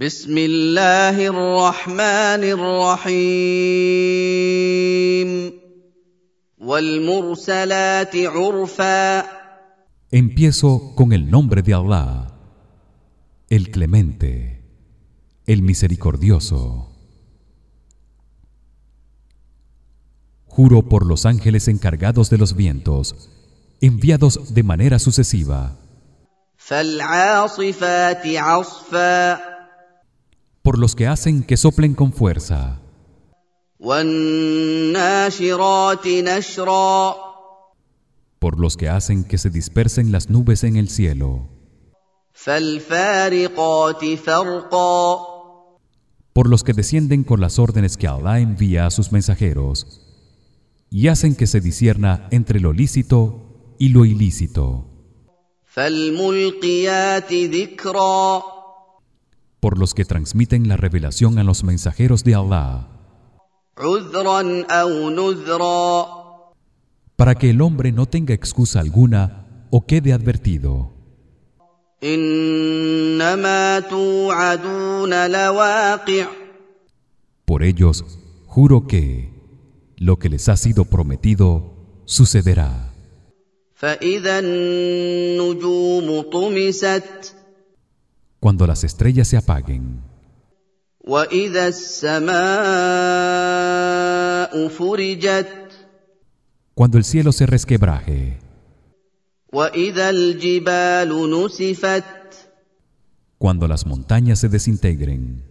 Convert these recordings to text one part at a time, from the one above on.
بسم الله الرحمن الرحيم والمرسلات عرفا Empiezo con el nombre de Allah, el Clemente, el Misericordioso. Juro por los ángeles encargados de los vientos, enviados de manera sucesiva, فالعاصفات عصفا por los que hacen que soplen con fuerza. Por los que hacen que se dispersen las nubes en el cielo. Por los que descienden con las órdenes que Allah envía a sus mensajeros y hacen que se disierna entre lo lícito y lo ilícito por los que transmiten la revelación a los mensajeros de Allah para que el hombre no tenga excusa alguna o quede advertido. Por ellos juro que lo que les ha sido prometido sucederá cuando las estrellas se apaguen. cuando el cielo se resquebraje. cuando las montañas se desintegren.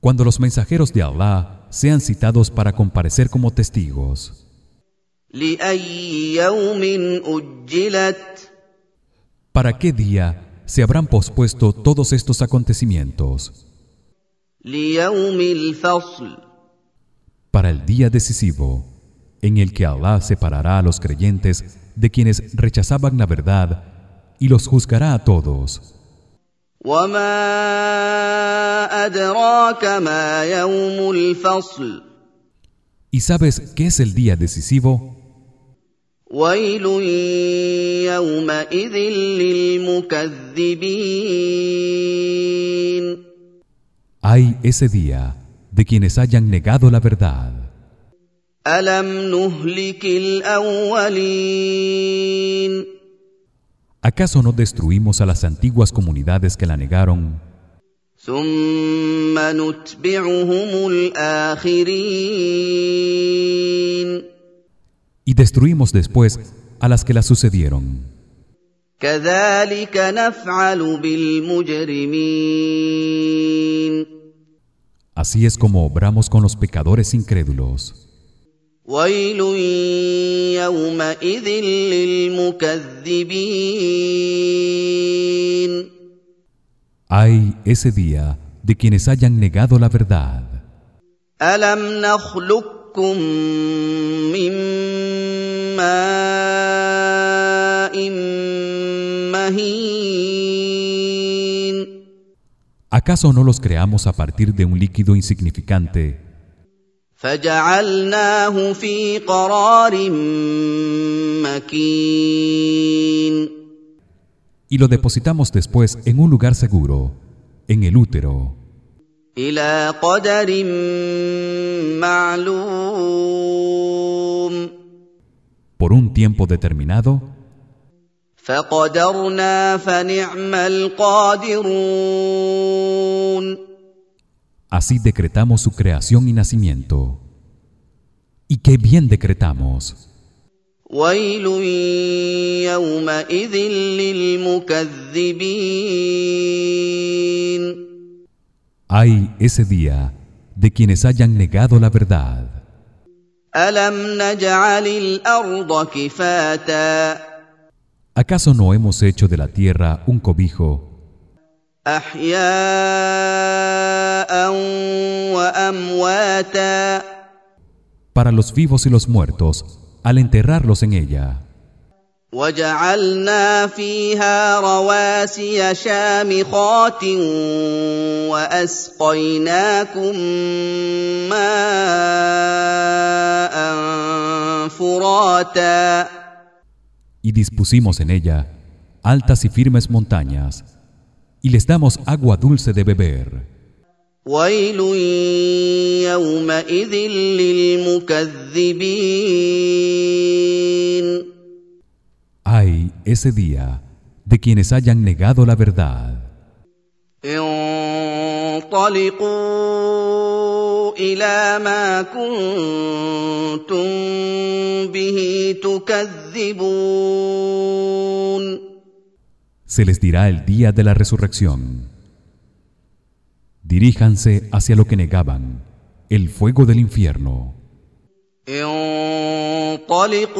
cuando los mensajeros de Allah sean citados para comparecer como testigos. ¿Para qué día se habrán pospuesto todos estos acontecimientos? Para el día decisivo, en el que Allah separará a los creyentes de quienes rechazaban la verdad y los juzgará a todos. ¿Y sabes qué es el día decisivo? ويل يومئذ للمكذبين Hay ese día de quienes hayan negado la verdad. الم نهلك الاولين ¿Acaso no destruimos a las antiguas comunidades que la negaron ثم نتبعهم الاخرين y destruimos después a las que las sucedieron. Así es como obramos con los pecadores incrédulos. Hay ese día de quienes hayan negado la verdad. الم نخلقكم من ماء مهين ¿Acaso no los creamos a partir de un líquido insignificante فجعلناه في قرار مكين y lo depositamos después en un lugar seguro, en el útero, الى قدر معلوم por un tiempo determinado? فقدرنا فنعم القادرون Así decretamos su creación y nacimiento. Y qué bien decretamos. ويل يومئذ للمكذبين hay ese día de quienes hayan negado la verdad. ¿Acaso no hemos hecho de la tierra un cobijo? Para los vivos y los muertos, al enterrarlos en ella. وجعلنا فيها رواسي شامخات واسقيناكم ماء فراتا Y dispusimos en ella altas y firmes montañas y les damos agua dulce de beber ويل يومئذ للمكذبين ese día de quienes hayan negado la verdad. Se les dirá el día de la resurrección. Diríjanse hacia lo que negaban, el fuego del infierno.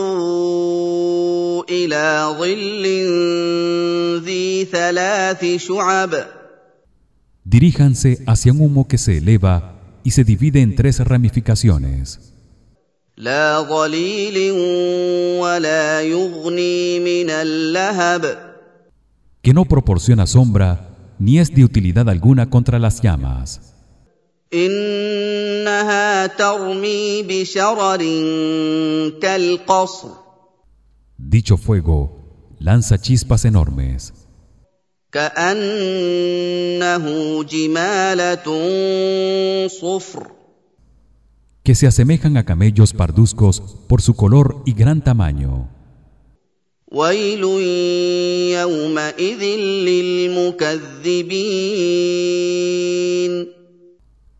انطلقوا الى ظل ذي ثلاث شعب diríjanse hacia un humo que se eleva y se divide en tres ramificaciones لا ظليل ولا يغني من اللهب que no proporciona sombra ni es de utilidad alguna contra las llamas انها ترمي بشرر كالقصر Dicho fuego lanza chispas enormes. que se asemejan a camellos parduzcos por su color y gran tamaño.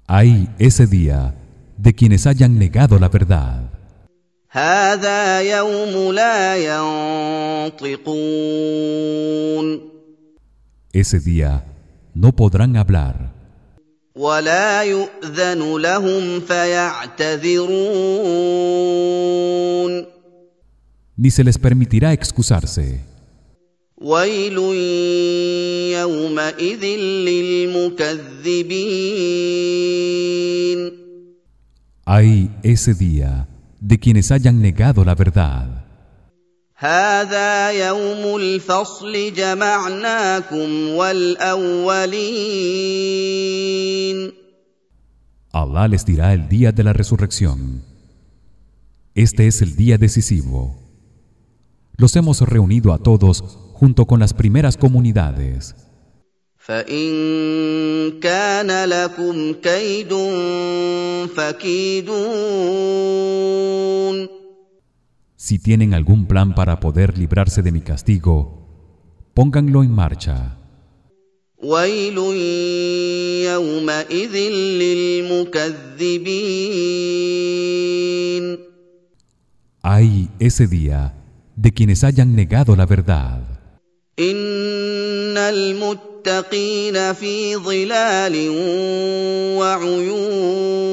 Hay ese día de quienes hayan negado la verdad. Ese día no podrán hablar. Ni se les permitirá excusarse. hay ese día de quienes hayan negado la verdad هذا يوم الفصل جمعناكم والاولين Allah les dirá el día de la resurrección Este es el día decisivo Los hemos reunido a todos junto con las primeras comunidades فان كان لكم كيد فكيدون Si tienen algún plan para poder librarse de mi castigo pónganlo en marcha ويل يومئذ للمكذبين Hay ese día de quienes hayan negado la verdad ان المتقين في ظلال وعيون.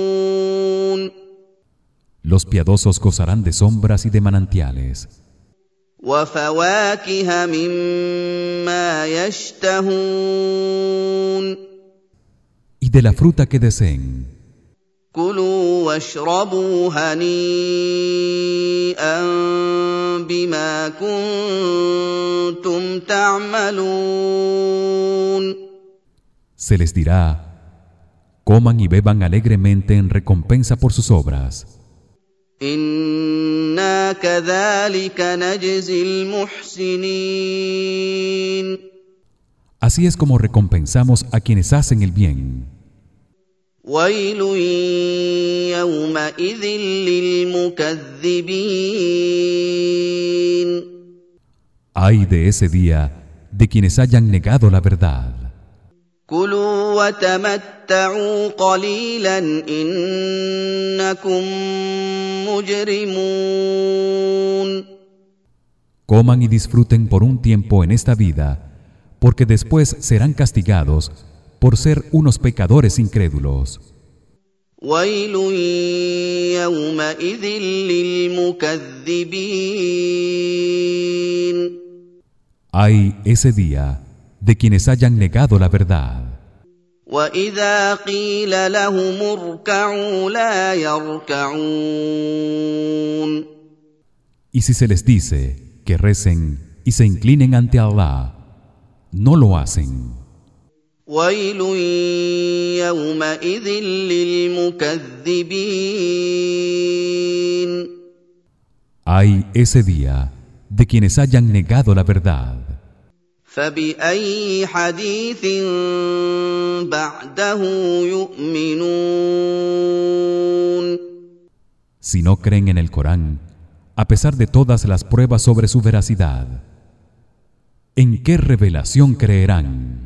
Los piadosos gozarán de sombras y de manantiales. وفواكه مما يشتهون. Y de la fruta que deseen. كلوا واشربوا هنيئا بما كنتم تعملون. se les dirá coman y beban alegremente en recompensa por sus obras Así es como recompensamos a quienes hacen el bien. Ay de ese día de quienes hayan negado la verdad. كلوا وتمتعوا قليلا انكم مجرمون coman y disfruten por un tiempo en esta vida porque después serán castigados por ser unos pecadores incrédulos ويل يومئذ للمكذبين hay ese día de quienes hayan negado la verdad واذا قيل لهم اركعوا لا يركعون y si se les dice que recen y se inclinen ante Allah no lo hacen ويل يومئذ للمكذبين hay ese día de quienes hayan negado la verdad فباي حديث بعده يؤمنون Si no creen en el Corán, a pesar de todas las pruebas sobre su veracidad, ¿en qué revelación creerán?